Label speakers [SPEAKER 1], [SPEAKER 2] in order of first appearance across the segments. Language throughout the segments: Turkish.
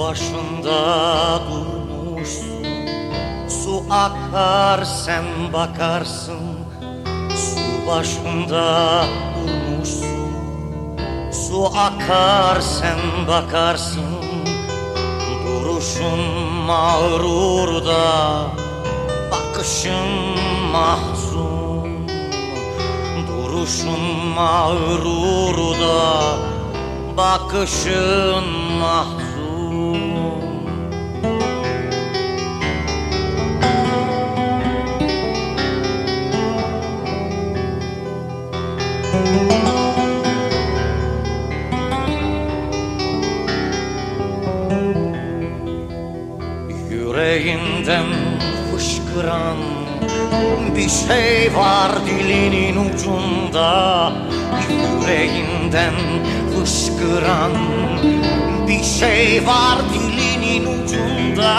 [SPEAKER 1] başında durmuşsun. Su akar sen bakarsın. Su başında durmuşsun. Su akar sen bakarsın. Duruşun mağrurda Bakışın mahzun. Duruşun mağrurda Bakışın mahzun Yüreğinden fışkıran bir şey var dilinin ucunda. Yüreğinden fışkıran bir şey var dilinin ucunda.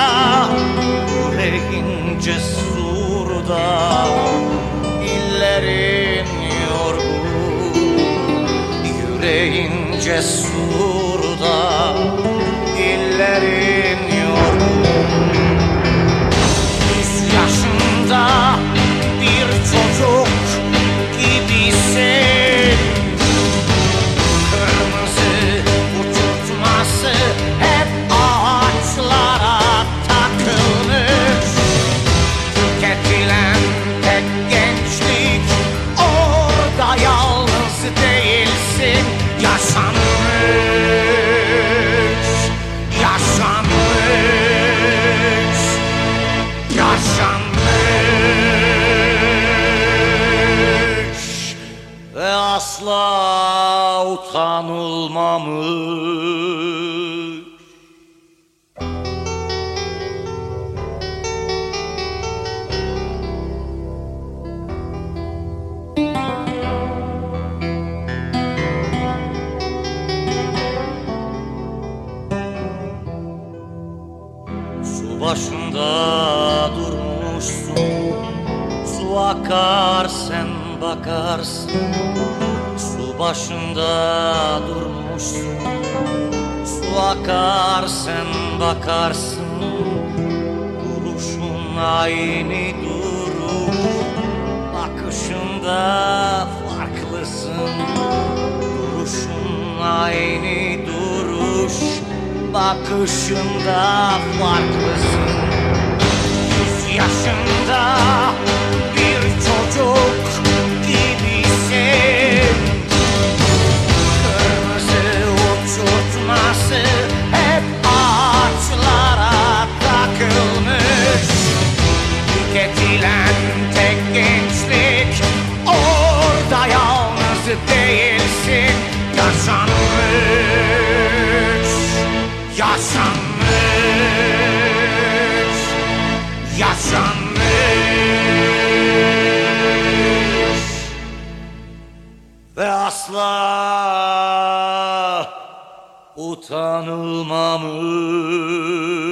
[SPEAKER 1] Yüreğin cesurda illerin yorgun. Yüreğin cesurda illerin yaşanmış ve asla utanılmamış. Başında Su akar sen bakarsın. Su başında durmuşsun. Su akar sen bakarsın. Duruşun aynı duruş Bakışında farklısın. Duruşun aynı duruş. Bakışında farklısın Ve asla utanılmamış